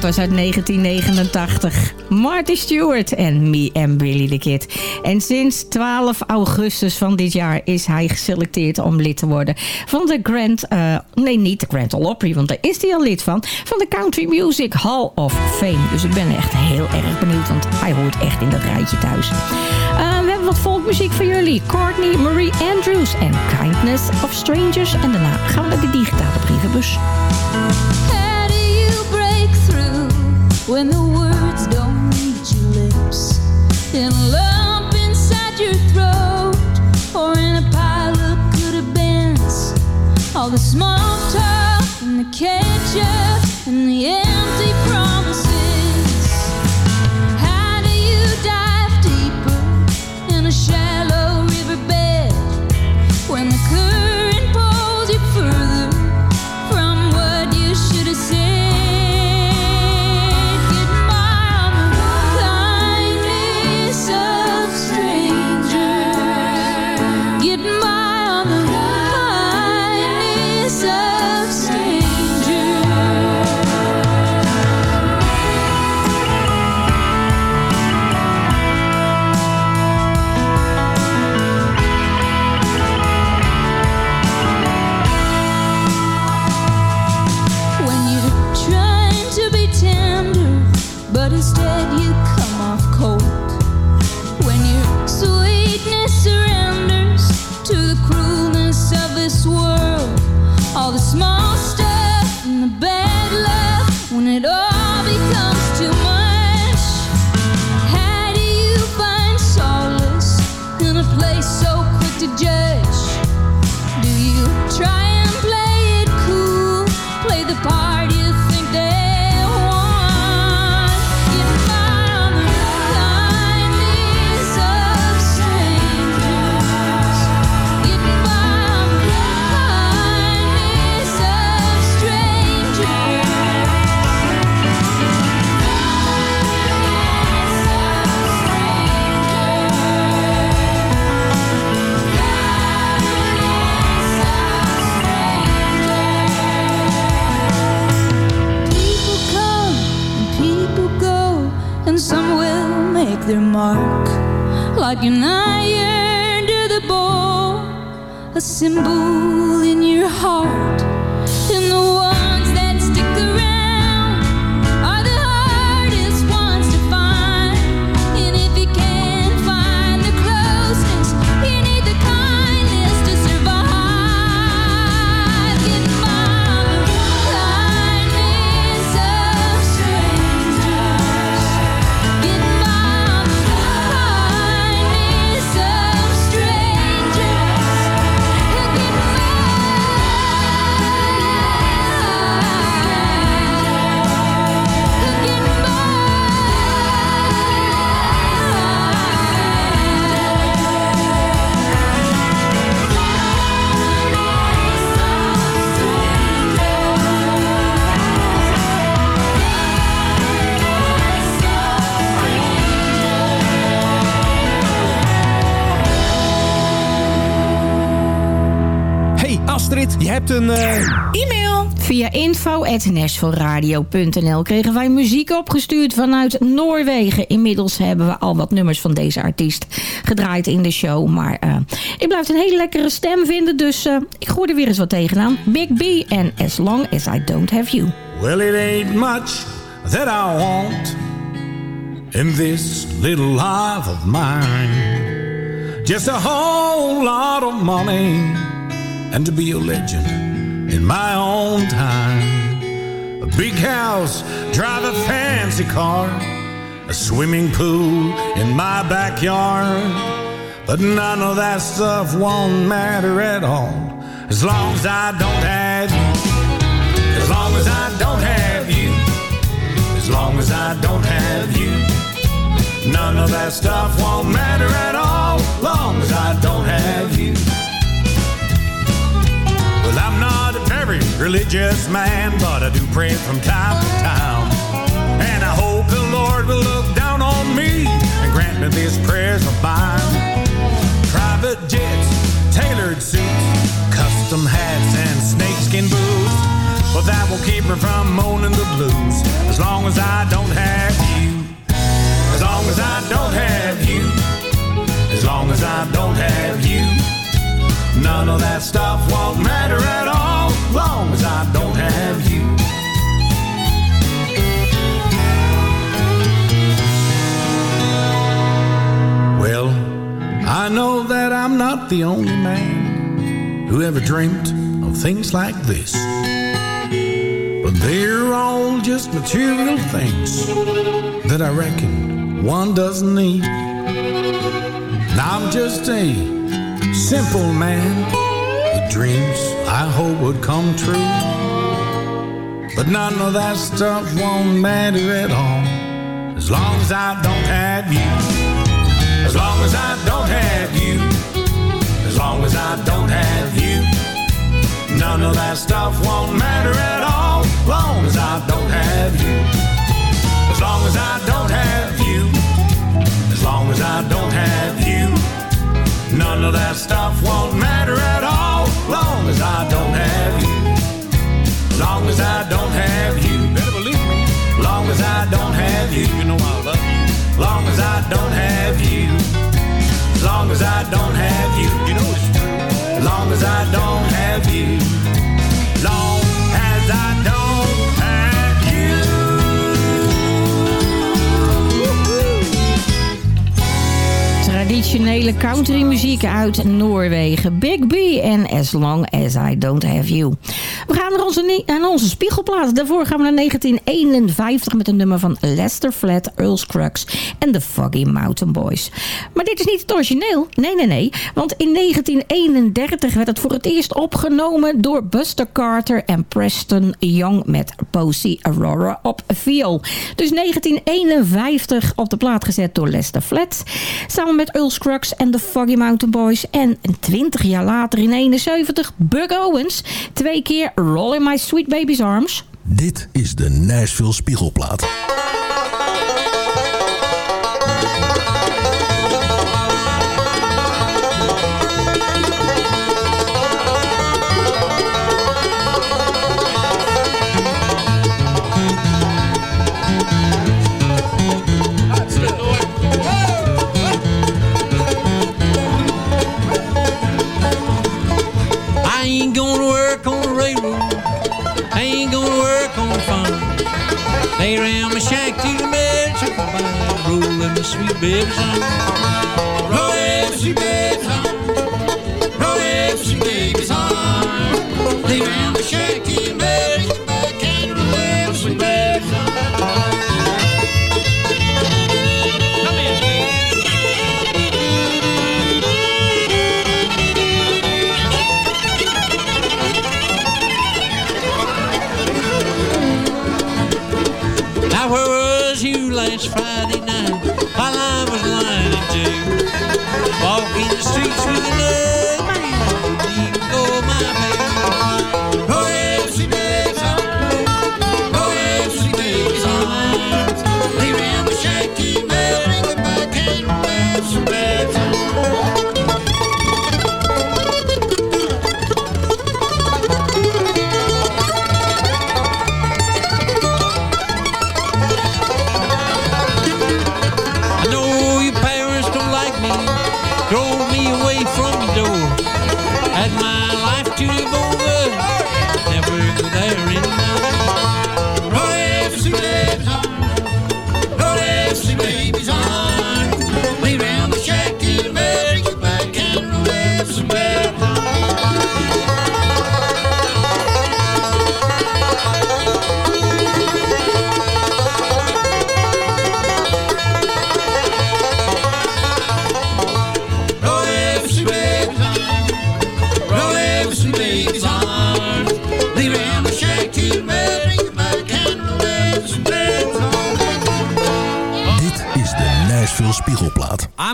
Was uit 1989. Marty Stewart en Me and Billy the Kid. En sinds 12 augustus van dit jaar is hij geselecteerd om lid te worden van de Grand... Eh, nee, niet de Grand Ole Opry, want daar is hij al lid van. Van de Country Music Hall of Fame. Dus ik ben echt heel erg benieuwd, want hij hoort echt in dat rijtje thuis. Eh, we hebben wat volkmuziek voor jullie. Courtney Marie Andrews en Kindness of Strangers. En daarna gaan we naar de digitale brievenbus. when the words don't reach your lips, in a lump inside your throat, or in a pile of good events, all the small Astrid, je hebt een... eh, E-mail. Via info.nashvilleradio.nl kregen wij muziek opgestuurd vanuit Noorwegen. Inmiddels hebben we al wat nummers van deze artiest gedraaid in de show. Maar eh, ik blijf een hele lekkere stem vinden, dus eh, ik gooi er weer eens wat tegenaan. Big B en As Long As I Don't Have You. Well, it ain't much that I want in this little life of mine. Just a whole lot of money and to be a legend in my own time. A big house, drive a fancy car, a swimming pool in my backyard. But none of that stuff won't matter at all as long as I don't have you. As long as I don't have you. As long as I don't have you. None of that stuff won't matter at all. As long as I don't have religious man, but I do pray from time to time. And I hope the Lord will look down on me and grant me these prayers of mine. Private jets, tailored suits, custom hats, and snakeskin boots. Well, that will keep me from moaning the blues as long as I don't have you. As long as I don't have you. As long as I don't have you. None of that stuff won't matter at all. Long as I don't have you. Well, I know that I'm not the only man who ever dreamt of things like this. But they're all just material things that I reckon one doesn't need. And I'm just a simple man dreams I hope would come true. But none of that stuff won't matter at all as long as I don't have you. As long as I don't have you. As long as I don't have you. None of that stuff won't matter at all. As Long as I don't have you. As long as I don't have you. As long as I don't have you. None of that stuff won't matter at all. Long as I don't have you. Long as I don't have you. Better believe me. Long as I don't have you. You know I love you. Long as I don't have you. Long as I don't have you. You know it's true. Long as I don't have you. Long as I don't Traditionele countrymuziek uit Noorwegen. Big B en As Long As I Don't Have You. Gaan onze, aan onze spiegelplaat. Daarvoor gaan we naar 1951 met een nummer van Lester Flat, Earl Scruggs en de Foggy Mountain Boys. Maar dit is niet het origineel. Nee, nee, nee. Want in 1931 werd het voor het eerst opgenomen door Buster Carter en Preston Young met Posey Aurora op viool. Dus 1951 op de plaat gezet door Lester Flat. Samen met Earl Scruggs en de Foggy Mountain Boys. En 20 jaar later in 71 Bug Owens. Twee keer Roll in My Sweet Baby's Arms. Dit is de Nashville Spiegelplaat.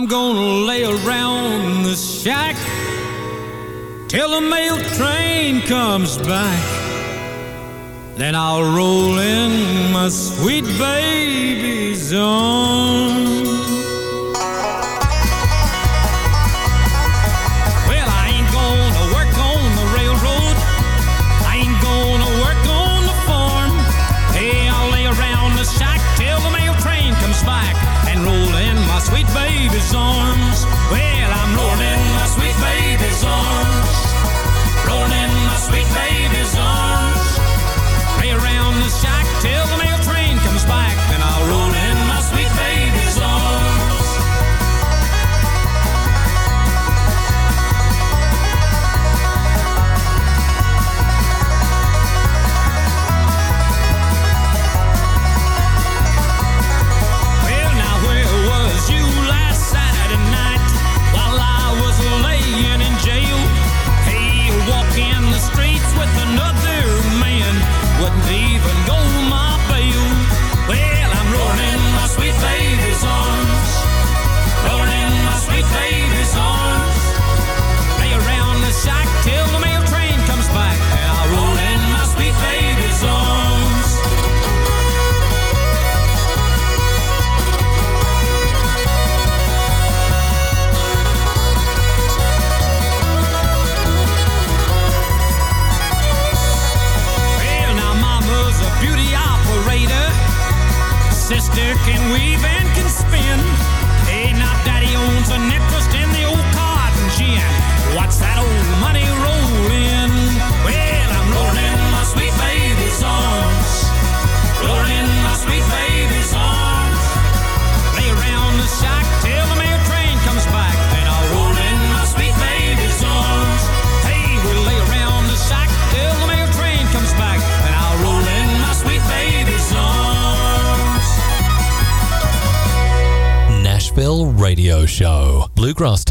I'm gonna lay around the shack till the mail train comes back. Then I'll roll in my sweet baby's arms. bluegrass.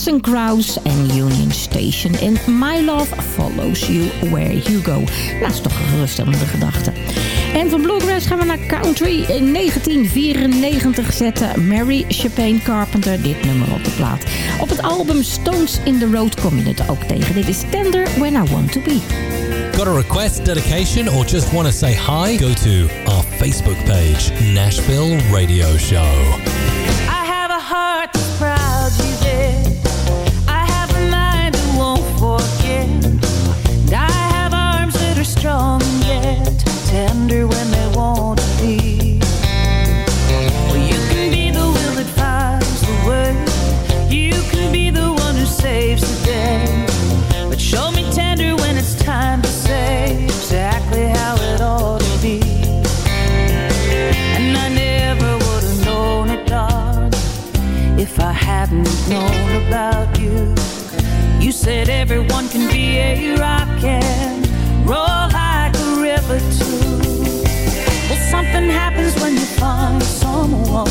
Alison Krauss en Union Station. En My Love Follows You Where You Go. Dat is toch een geruststellende gedachte. En van Bluegrass gaan we naar Country. In 1994 zetten Mary Chapin Carpenter dit nummer op de plaat. Op het album Stones in the Road kom je het ook tegen. Dit is Tender When I Want To Be. Got a request, dedication, or just want to say hi? Go to our Facebook page, Nashville Radio Show. If I hadn't known about you. You said everyone can be a rock and roll like a river too. Well, something happens when you find someone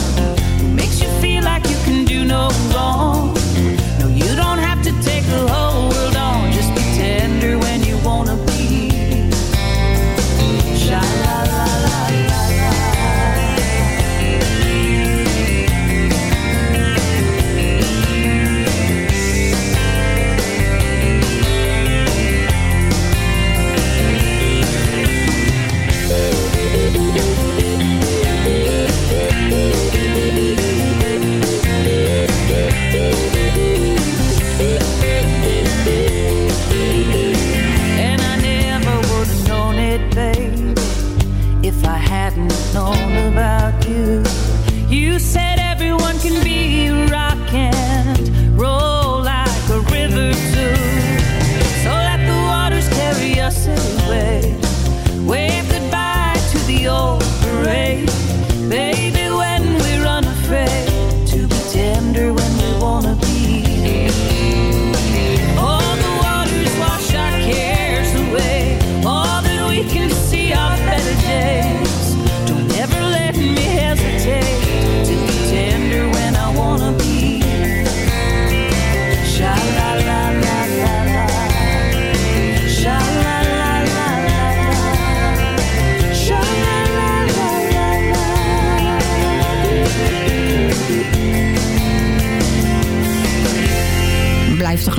who makes you feel like you can do no wrong.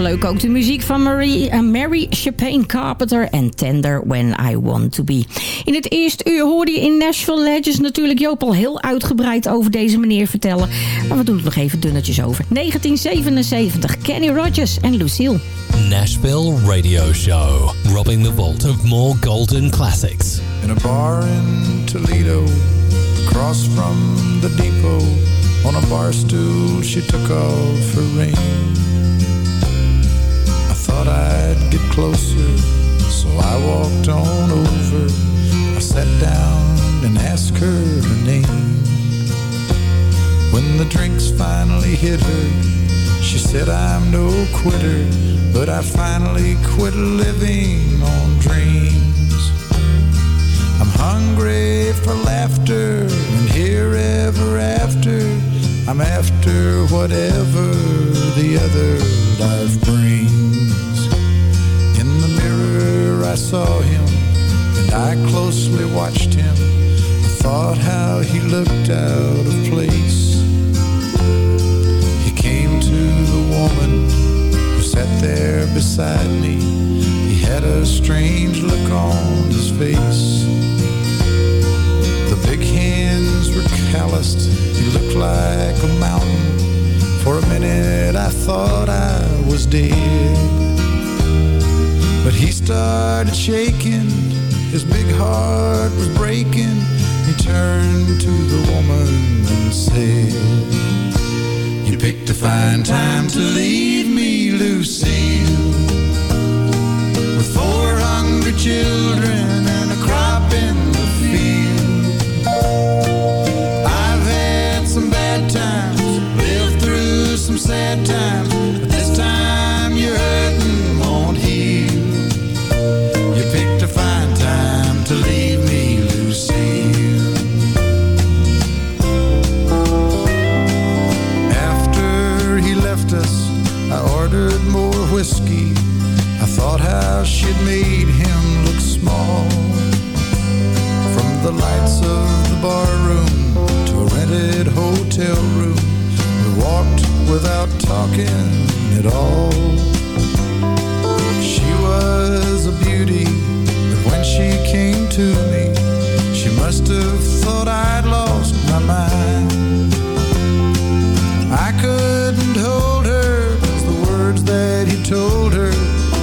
Leuk ook de muziek van Marie, eh, Mary Chapin Carpenter en Tender When I Want To Be. In het eerste uur hoorde je in Nashville Legends natuurlijk Joop al heel uitgebreid over deze meneer vertellen. Maar we doen het nog even dunnetjes over. 1977, Kenny Rogers en Lucille. Nashville Radio Show, robbing the vault of more golden classics. In a bar in Toledo, across from the depot, on a bar stool she took off her ring. Thought I'd get closer, so I walked on over. I sat down and asked her her name. When the drinks finally hit her, she said I'm no quitter, but I finally quit living on dreams. I'm hungry for laughter and here ever after. I'm after whatever the other life brings. I saw him and I closely watched him. I thought how he looked out of place. He came to the woman who sat there beside me. He had a strange look on his face. The big hands were calloused. He looked like a mountain. For a minute I thought I was dead. But he started shaking. His big heart was breaking. He turned to the woman and said, You picked a fine time to leave me, Lucille. With four hungry children and a crop in the field. I've had some bad times, lived through some sad times, bar room to a rented hotel room. We walked without talking at all. She was a beauty, but when she came to me, she must have thought I'd lost my mind. I couldn't hold her, cause the words that he told her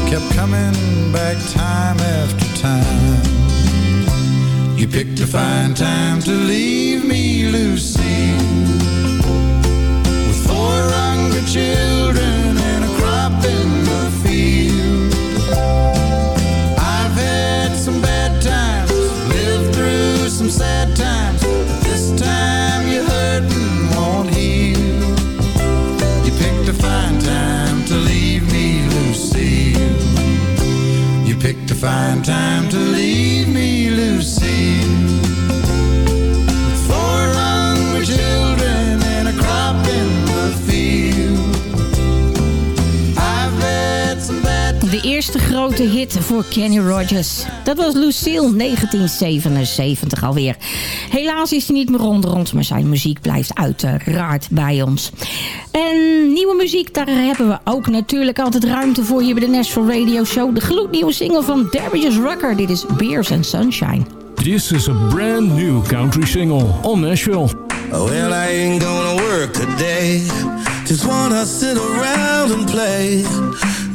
kept coming back time picked a fine time to leave me, Lucy, with four hungry children and a crop in the field. I've had some bad times, lived through some sad times, but this time you hurting won't heal. You picked a fine time to leave me, Lucille. You picked a fine grote hit voor Kenny Rogers. Dat was Lucille 1977 alweer. Helaas is hij niet meer onder ons, maar zijn muziek blijft uiteraard bij ons. En nieuwe muziek, daar hebben we ook natuurlijk altijd ruimte voor hier bij de Nashville Radio Show. De gloednieuwe single van Darius Rucker. Dit is Beers and Sunshine. This is a brand new country single on Nashville. Well, I ain't gonna work today. Just wanna sit around and play.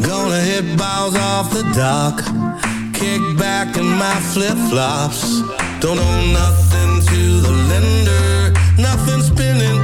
Gonna hit balls off the dock. Kick back in my flip flops. Don't owe nothing to the lender. Nothing spinning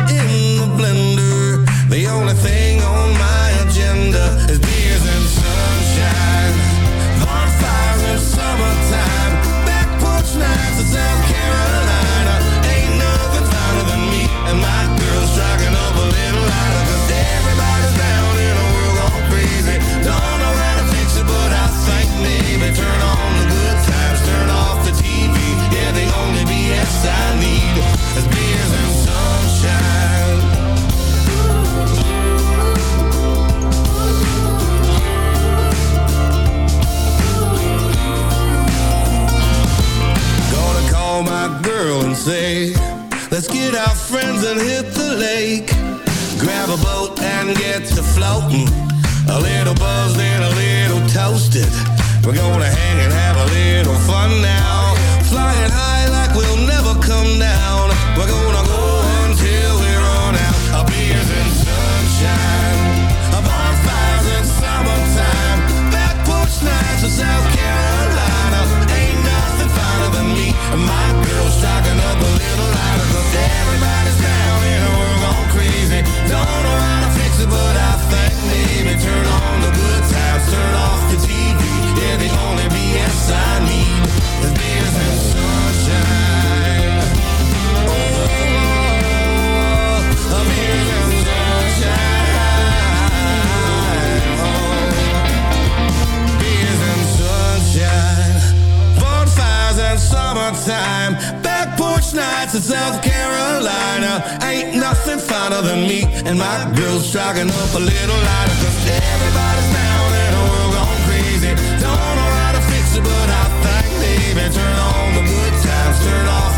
girl and say, let's get our friends and hit the lake. Grab a boat and get to floating. A little buzzed and a little toasted. We're gonna hang and have a little fun now. Flying high like we'll never come down. We're gonna go until we're on out. A beers and sunshine. Bonfires in summertime. Back porch nights in South Carolina. Ain't nothing finer than me and my girls everybody's down in a world gone crazy. Don't know how to fix it, but I think maybe turn on the good times, turn off the TV. Yeah, the only BS I need is beers and sunshine. Oh, beers and sunshine. Oh, beers and sunshine. Bonfires and summertime. Back porch nights in South and my girls striking up a little lighter. Cause everybody's down in a world gone crazy. Don't know how to fix it, but I think maybe turn on the good times, turn off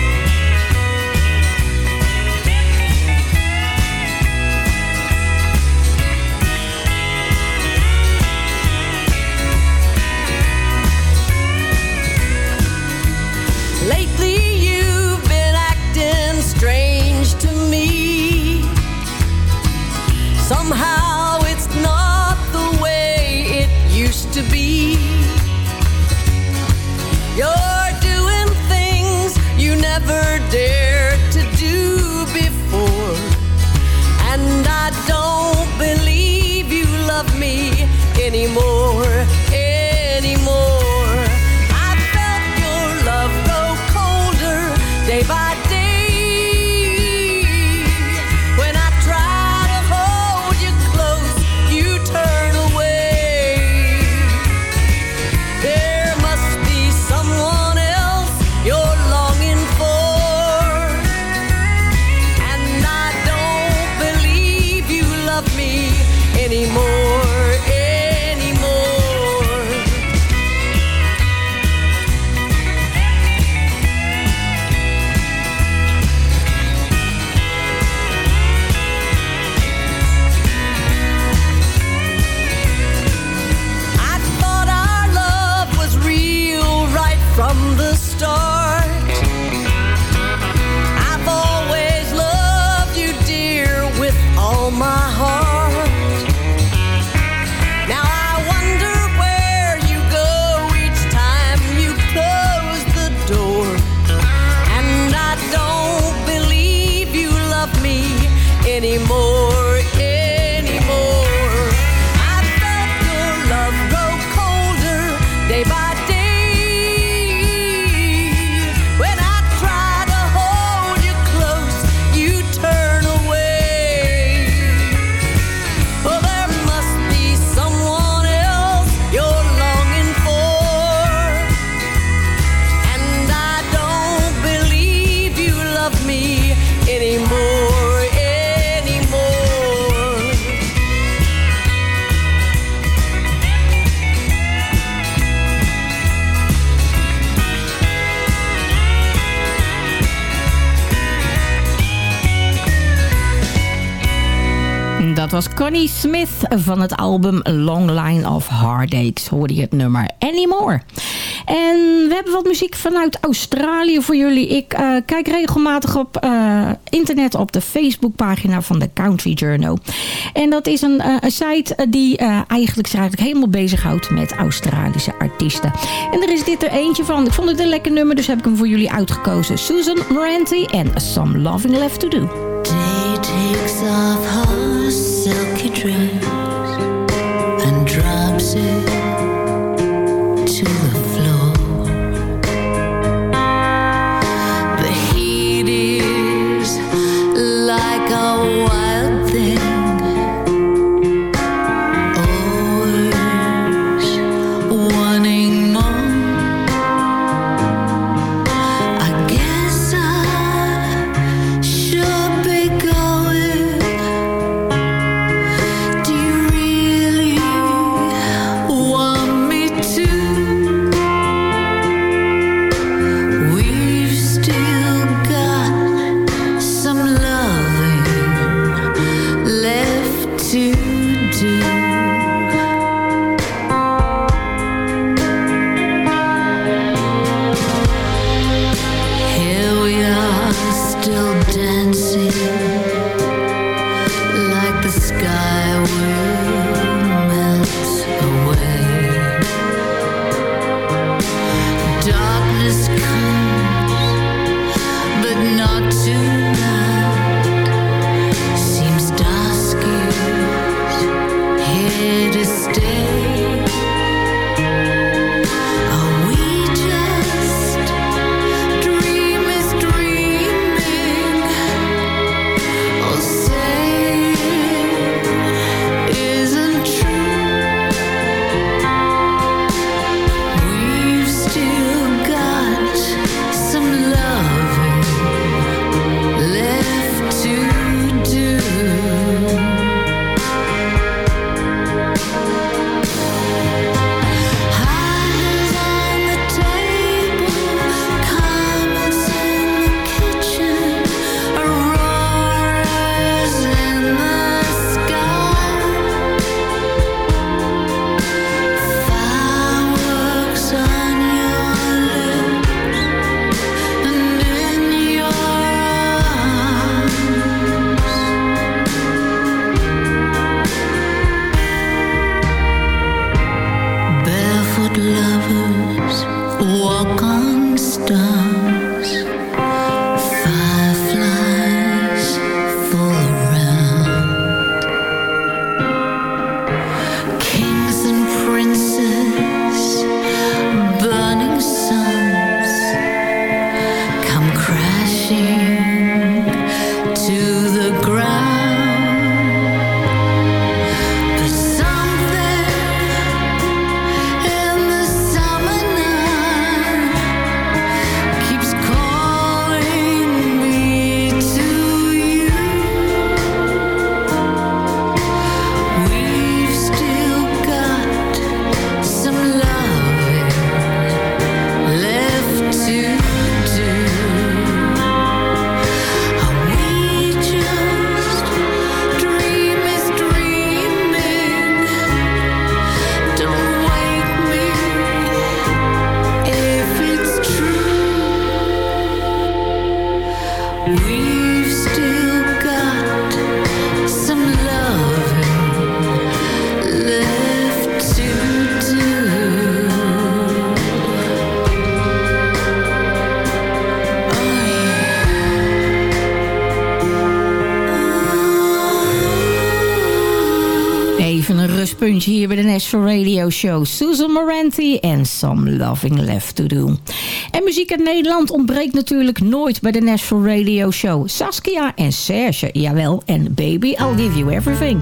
Connie Smith van het album Long Line of Heartaches. Hoorde je het nummer Anymore. En we hebben wat muziek vanuit Australië voor jullie. Ik eh, kijk regelmatig op eh, internet op de Facebookpagina van de Country Journal. En dat is een, eh, site die eigenlijk zich eigenlijk helemaal bezighoudt met Australische artiesten. En er is dit er eentje van. Ik vond het een lekker nummer, dus heb ik hem voor jullie uitgekozen. Susan Moranti en Some Loving Left to Do. Day takes off 转。Radio Show. Susan Moranti en Some Loving Left to Do. En muziek uit Nederland ontbreekt natuurlijk nooit bij de National Radio Show. Saskia en Serge, jawel. En Baby, I'll Give You Everything.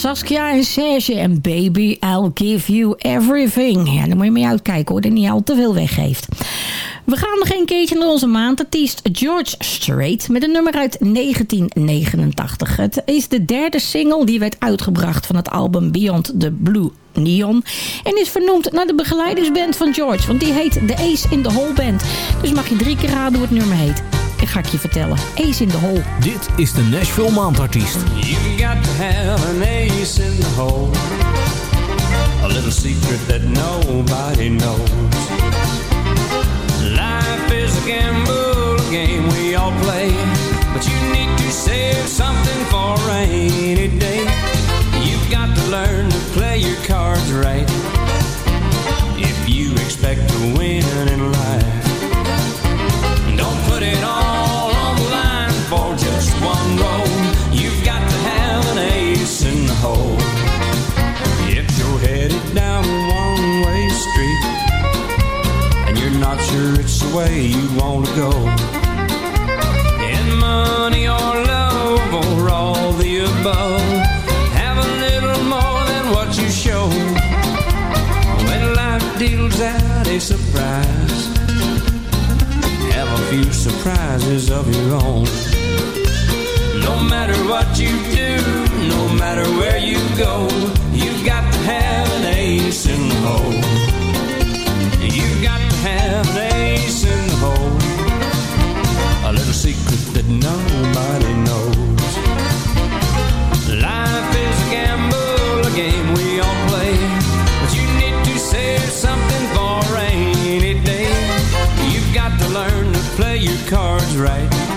Saskia en Serge en Baby, I'll give you everything. Ja, daar moet je mee uitkijken hoor, dat niet al te veel weggeeft. We gaan nog een keertje naar onze maandartiest George Strait met een nummer uit 1989. Het is de derde single die werd uitgebracht van het album Beyond the Blue Neon. En is vernoemd naar de begeleidersband van George, want die heet de Ace in the Hole Band. Dus mag je drie keer raden hoe het nummer heet. Ik ga ik je vertellen. Ace in the Hole. Dit is de Nashville Maandartiest. You got to have an ace in the hole. A little secret that nobody knows. Life is a gamble, a game we all play. But you need to save something for a rainy day. You've got to learn to play your cards right. If you expect to win the way you want to go, in money or love or all the above, have a little more than what you show. When life deals out a surprise have a few surprises of your own. No matter what you do, no matter where you go, you've got to have an ace in the hole. You've got to have an secret that nobody knows. Life is a gamble, a game we all play. But you need to save something for a rainy day. You've got to learn to play your cards right.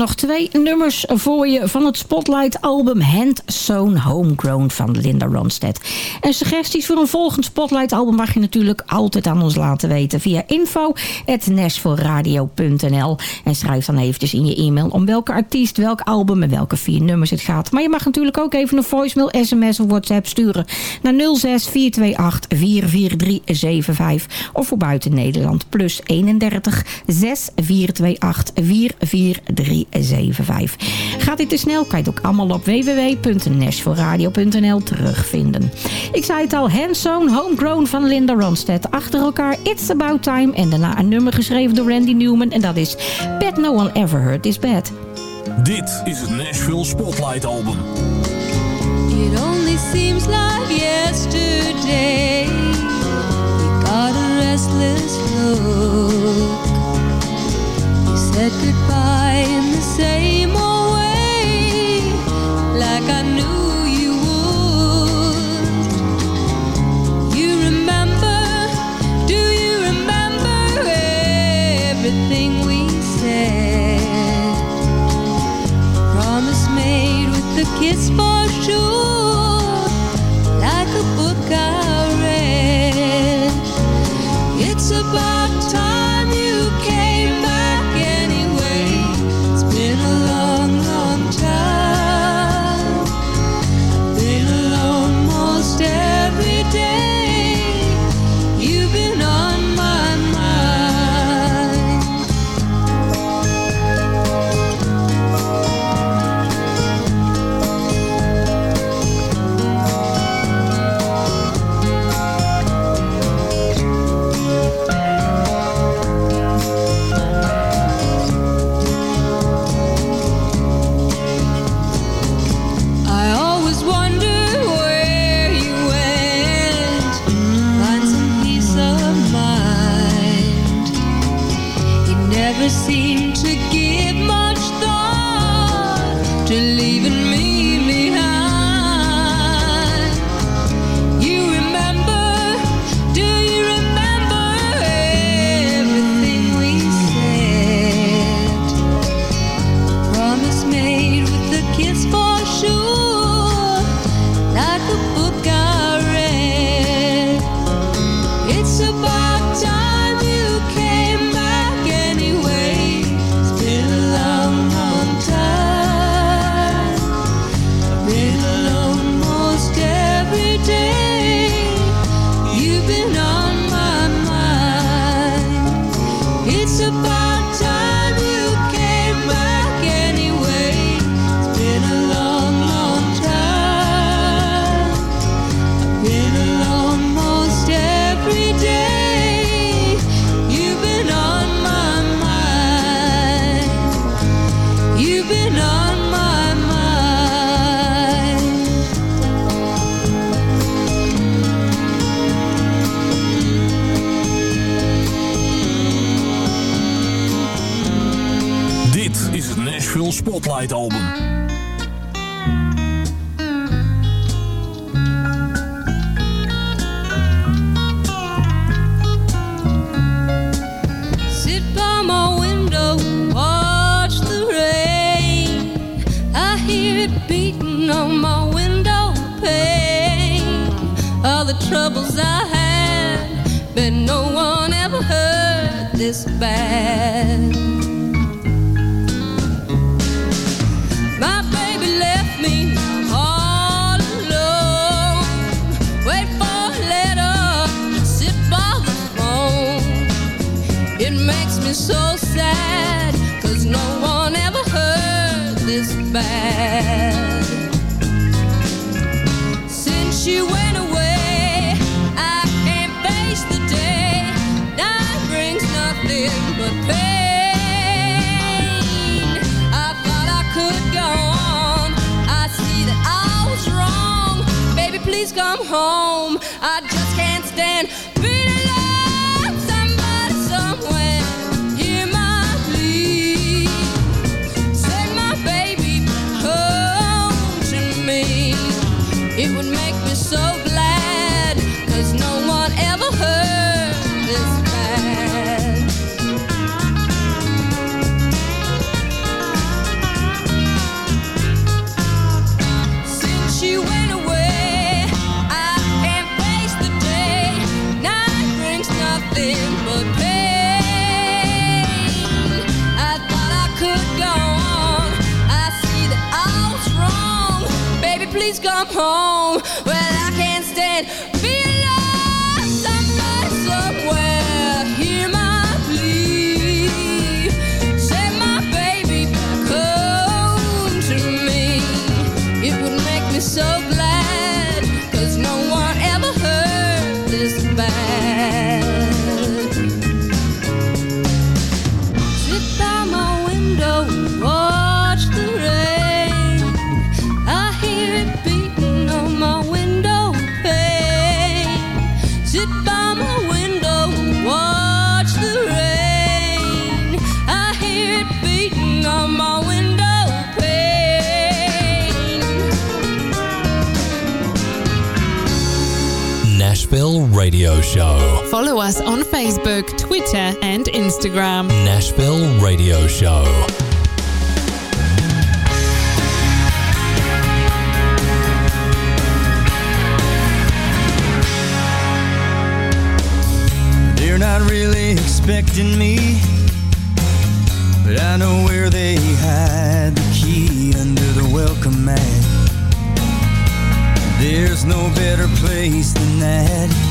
Nog twee nummers voor je van het Spotlight album Hand Sewn Homegrown van Linda Ronstadt. En suggesties voor een volgend Spotlight album mag je natuurlijk altijd aan ons laten weten via info.nashvilleradio.nl en schrijf dan eventjes in je e-mail om welke artiest, welk album en welke vier nummers het gaat. Maar je mag natuurlijk ook even een voicemail, sms of whatsapp sturen naar 06 428 44375 of voor buiten Nederland plus 31 6 428 44375. Gaat dit te snel, kan je het ook allemaal op www.nashvilleradio.nl terugvinden. Ik zei het al, Handsome Homegrown van Linda Ronstadt. Achter elkaar It's About Time en daarna een nummer geschreven door Randy Newman en dat is Bet No One Ever Heard This Bad. Dit is het Nashville Spotlight album. It only seems like yesterday I just can't stand being. please come home. radio show. Follow us on Facebook, Twitter, and Instagram. Nashville Radio Show. They're not really expecting me, but I know where they hide the key under the welcome mat. There's no better place than that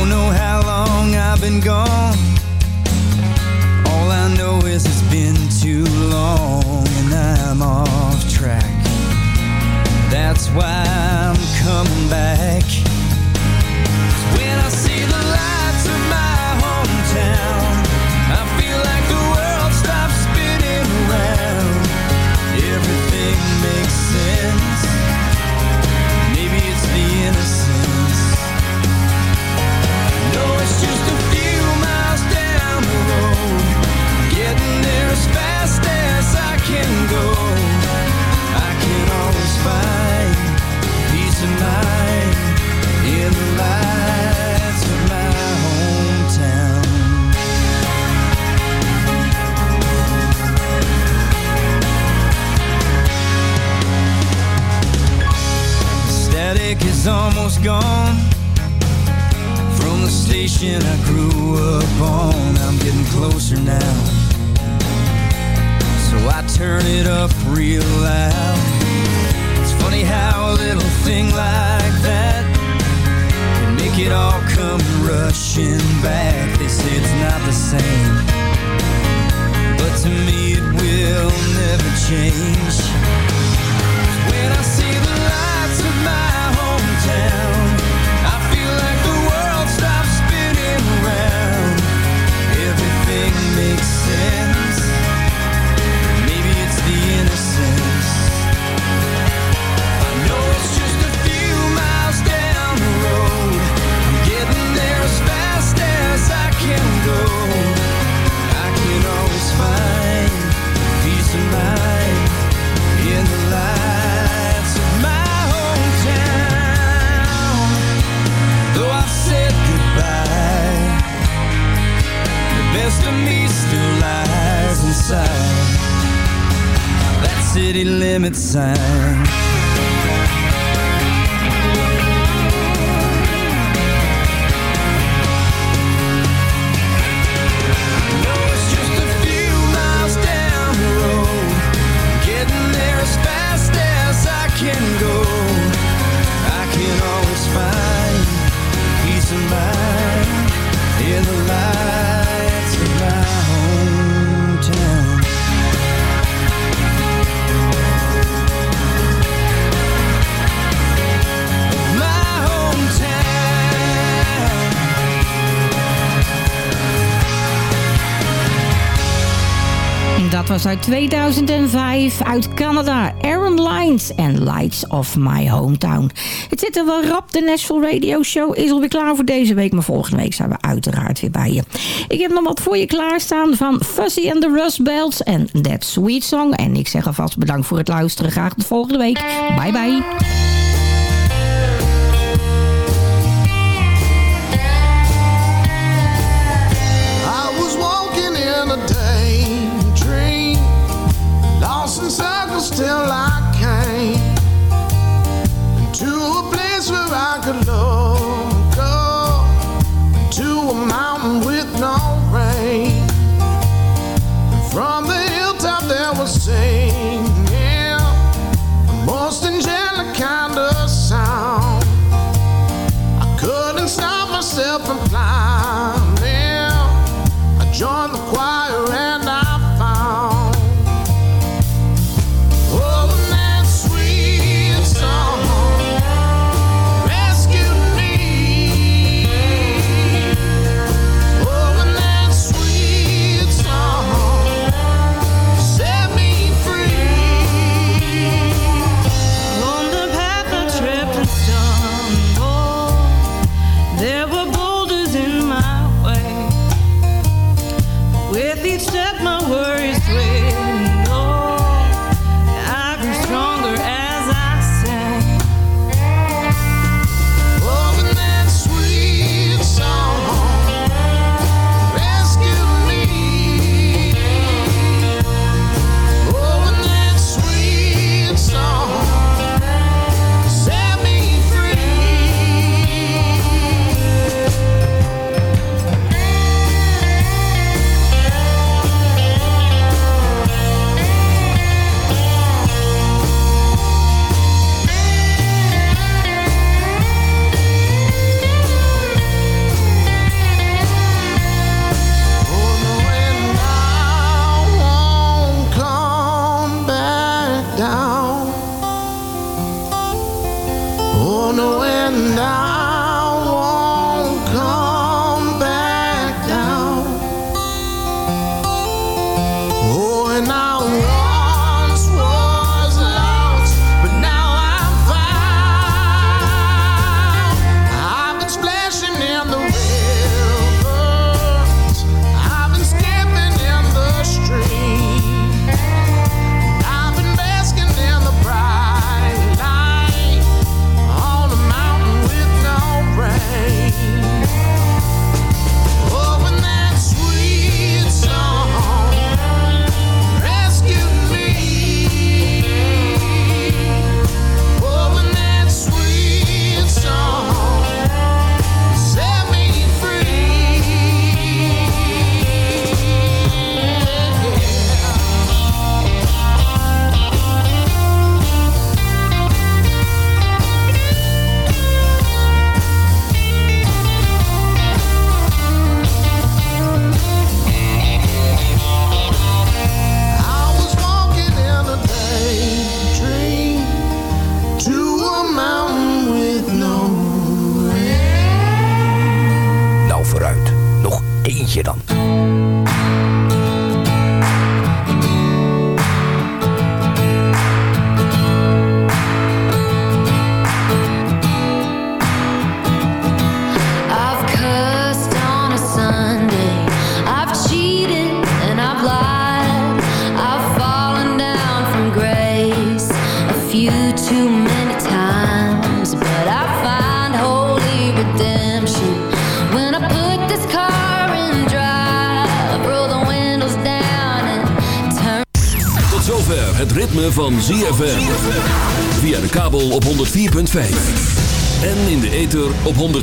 don't know how long I've been gone. All I know is it's been too long And I'm off track. That's why I'm coming back. panic is almost gone. From the station I grew up on. I'm getting closer now. So I turn it up real loud. It's funny how a little thing like that Can make it all come rushing back. They say it's not the same. But to me it will never change. When I see the light makes sense. zijn. was uit 2005 uit Canada. Aaron Lines en Lights of My Hometown. Het zit er wel rap. De Nashville Radio Show is alweer klaar voor deze week. Maar volgende week zijn we uiteraard weer bij je. Ik heb nog wat voor je klaarstaan van Fuzzy and the Rust Bells en That Sweet Song. En ik zeg alvast bedankt voor het luisteren. Graag de volgende week. Bye bye.